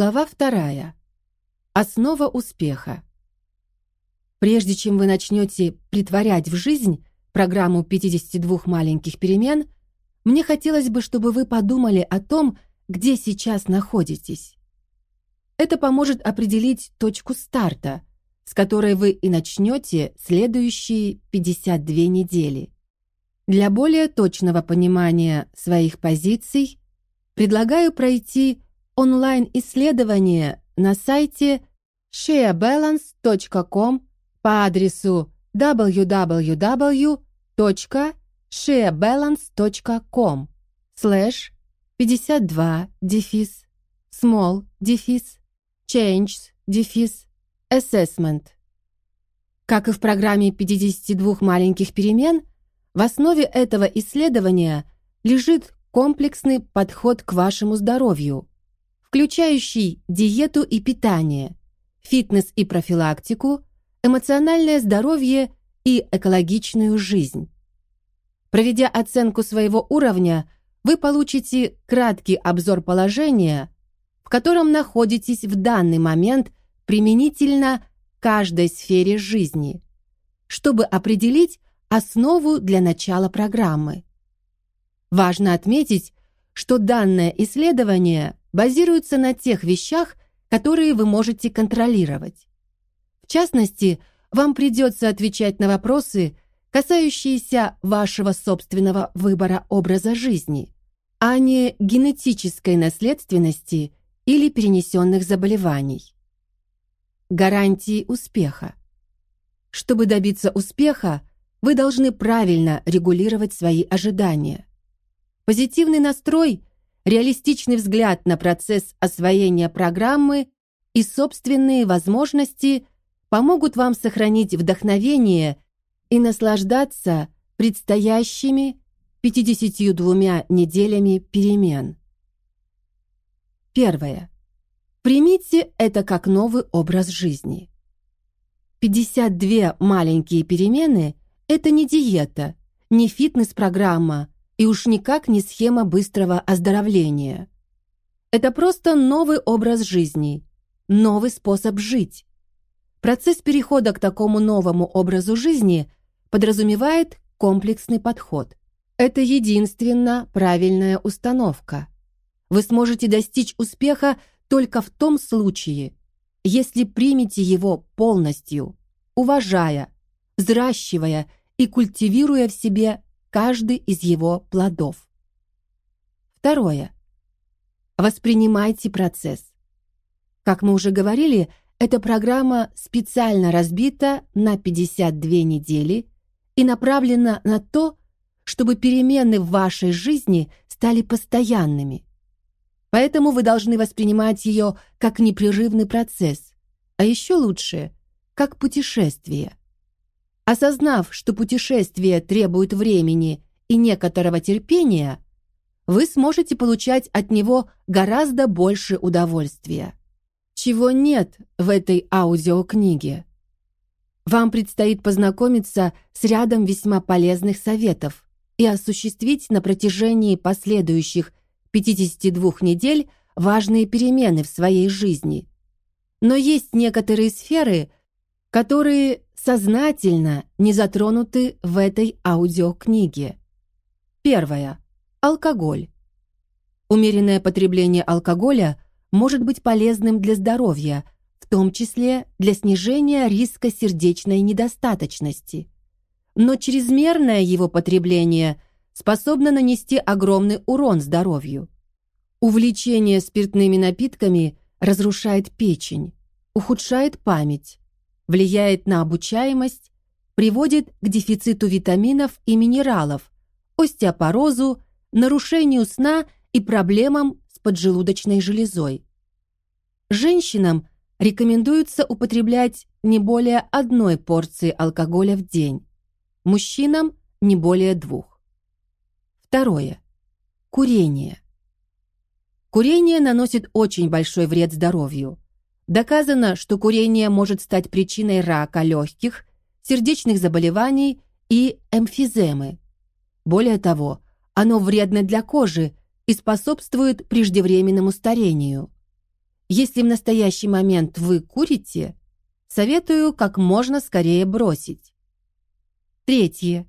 Глава вторая. Основа успеха. Прежде чем вы начнете притворять в жизнь программу 52 маленьких перемен, мне хотелось бы, чтобы вы подумали о том, где сейчас находитесь. Это поможет определить точку старта, с которой вы и начнете следующие 52 недели. Для более точного понимания своих позиций предлагаю пройти онлайн-исследование на сайте sharebalance.com по адресу www.sharebalance.com слэш 52 дефис small дефис change дефис assessment. Как и в программе 52 маленьких перемен, в основе этого исследования лежит комплексный подход к вашему здоровью – включающий диету и питание, фитнес и профилактику, эмоциональное здоровье и экологичную жизнь. Проведя оценку своего уровня, вы получите краткий обзор положения, в котором находитесь в данный момент применительно каждой сфере жизни, чтобы определить основу для начала программы. Важно отметить, что данное исследование базируется на тех вещах, которые вы можете контролировать. В частности, вам придется отвечать на вопросы, касающиеся вашего собственного выбора образа жизни, а не генетической наследственности или перенесенных заболеваний. Гарантии успеха. Чтобы добиться успеха, вы должны правильно регулировать свои ожидания. Позитивный настрой реалистичный взгляд на процесс освоения программы и собственные возможности помогут вам сохранить вдохновение и наслаждаться предстоящими 52 неделями перемен. Первое. Примите это как новый образ жизни. 52 маленькие перемены – это не диета, не фитнес-программа, и уж никак не схема быстрого оздоровления. Это просто новый образ жизни, новый способ жить. Процесс перехода к такому новому образу жизни подразумевает комплексный подход. Это единственно правильная установка. Вы сможете достичь успеха только в том случае, если примете его полностью, уважая, взращивая и культивируя в себе каждый из его плодов. Второе. Воспринимайте процесс. Как мы уже говорили, эта программа специально разбита на 52 недели и направлена на то, чтобы перемены в вашей жизни стали постоянными. Поэтому вы должны воспринимать ее как непрерывный процесс, а еще лучше, как путешествие. Осознав, что путешествие требует времени и некоторого терпения, вы сможете получать от него гораздо больше удовольствия. Чего нет в этой аудиокниге? Вам предстоит познакомиться с рядом весьма полезных советов и осуществить на протяжении последующих 52 недель важные перемены в своей жизни. Но есть некоторые сферы, которые сознательно не затронуты в этой аудиокниге. Первое. Алкоголь. Умеренное потребление алкоголя может быть полезным для здоровья, в том числе для снижения риска сердечной недостаточности. Но чрезмерное его потребление способно нанести огромный урон здоровью. Увлечение спиртными напитками разрушает печень, ухудшает память, влияет на обучаемость, приводит к дефициту витаминов и минералов, остеопорозу, нарушению сна и проблемам с поджелудочной железой. Женщинам рекомендуется употреблять не более одной порции алкоголя в день, мужчинам не более двух. Второе. Курение. Курение наносит очень большой вред здоровью. Доказано, что курение может стать причиной рака легких, сердечных заболеваний и эмфиземы. Более того, оно вредно для кожи и способствует преждевременному старению. Если в настоящий момент вы курите, советую как можно скорее бросить. Третье.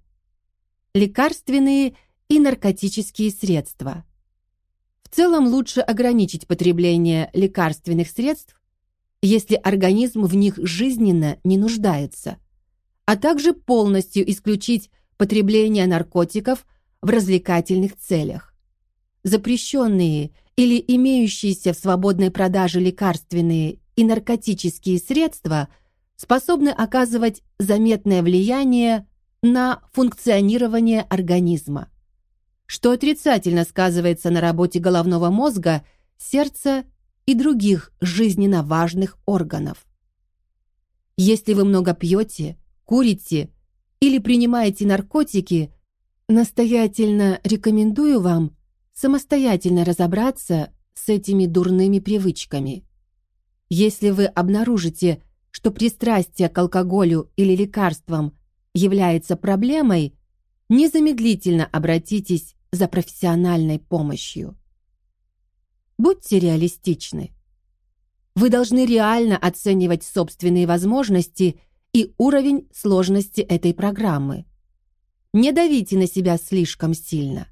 Лекарственные и наркотические средства. В целом лучше ограничить потребление лекарственных средств, если организм в них жизненно не нуждается, а также полностью исключить потребление наркотиков в развлекательных целях. Запрещенные или имеющиеся в свободной продаже лекарственные и наркотические средства способны оказывать заметное влияние на функционирование организма, что отрицательно сказывается на работе головного мозга, сердца и других жизненно важных органов. Если вы много пьете, курите или принимаете наркотики, настоятельно рекомендую вам самостоятельно разобраться с этими дурными привычками. Если вы обнаружите, что пристрастие к алкоголю или лекарствам является проблемой, незамедлительно обратитесь за профессиональной помощью. Будьте реалистичны. Вы должны реально оценивать собственные возможности и уровень сложности этой программы. Не давите на себя слишком сильно.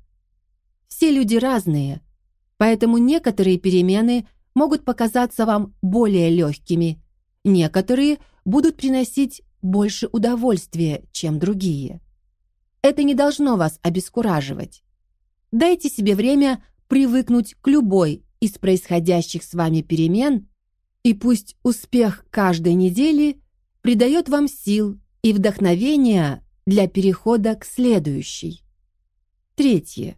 Все люди разные, поэтому некоторые перемены могут показаться вам более легкими, некоторые будут приносить больше удовольствия, чем другие. Это не должно вас обескураживать. Дайте себе время привыкнуть к любой из происходящих с вами перемен, и пусть успех каждой недели придает вам сил и вдохновения для перехода к следующей. Третье.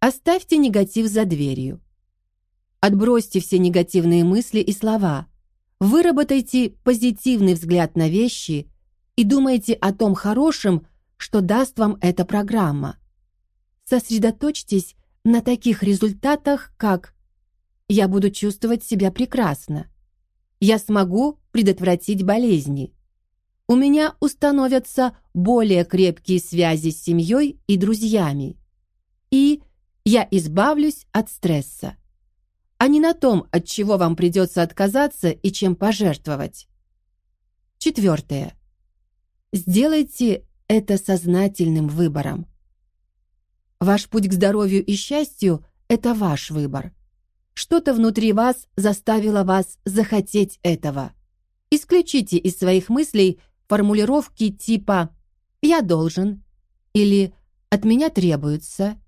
Оставьте негатив за дверью. Отбросьте все негативные мысли и слова. Выработайте позитивный взгляд на вещи и думайте о том хорошем, что даст вам эта программа. Сосредоточьтесь на таких результатах, как «Я буду чувствовать себя прекрасно», «Я смогу предотвратить болезни», «У меня установятся более крепкие связи с семьей и друзьями», и я избавлюсь от стресса, а не на том, от чего вам придется отказаться и чем пожертвовать. Четвертое. Сделайте это сознательным выбором. Ваш путь к здоровью и счастью – это ваш выбор. Что-то внутри вас заставило вас захотеть этого. Исключите из своих мыслей формулировки типа «я должен» или «от меня требуется»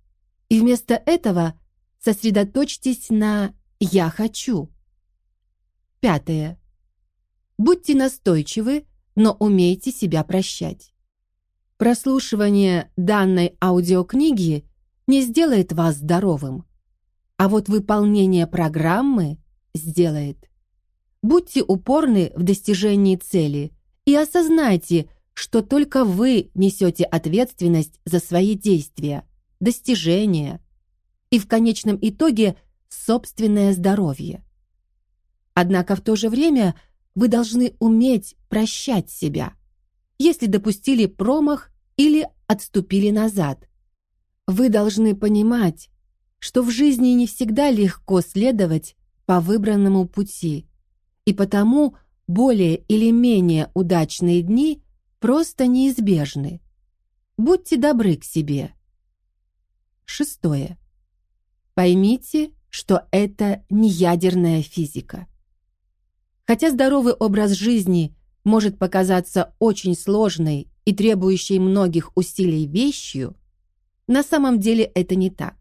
И вместо этого сосредоточьтесь на «я хочу». Пятое. Будьте настойчивы, но умейте себя прощать. Прослушивание данной аудиокниги не сделает вас здоровым, а вот выполнение программы сделает. Будьте упорны в достижении цели и осознайте, что только вы несете ответственность за свои действия – достижения и в конечном итоге собственное здоровье. Однако в то же время вы должны уметь прощать себя, если допустили промах или отступили назад. Вы должны понимать, что в жизни не всегда легко следовать по выбранному пути, и потому более или менее удачные дни просто неизбежны. Будьте добры к себе. Шестое. Поймите, что это не ядерная физика. Хотя здоровый образ жизни может показаться очень сложной и требующей многих усилий вещью, на самом деле это не так.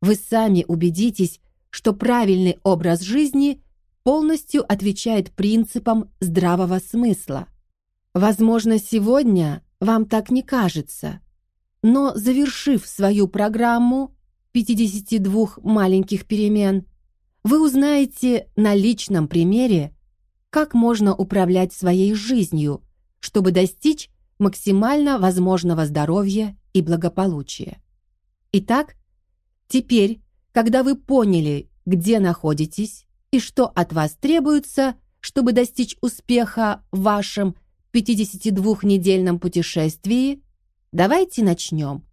Вы сами убедитесь, что правильный образ жизни полностью отвечает принципам здравого смысла. Возможно, сегодня вам так не кажется – но завершив свою программу 52 маленьких перемен, вы узнаете на личном примере, как можно управлять своей жизнью, чтобы достичь максимально возможного здоровья и благополучия. Итак, теперь, когда вы поняли, где находитесь и что от вас требуется, чтобы достичь успеха в вашем 52-недельном путешествии, Давайте начнем.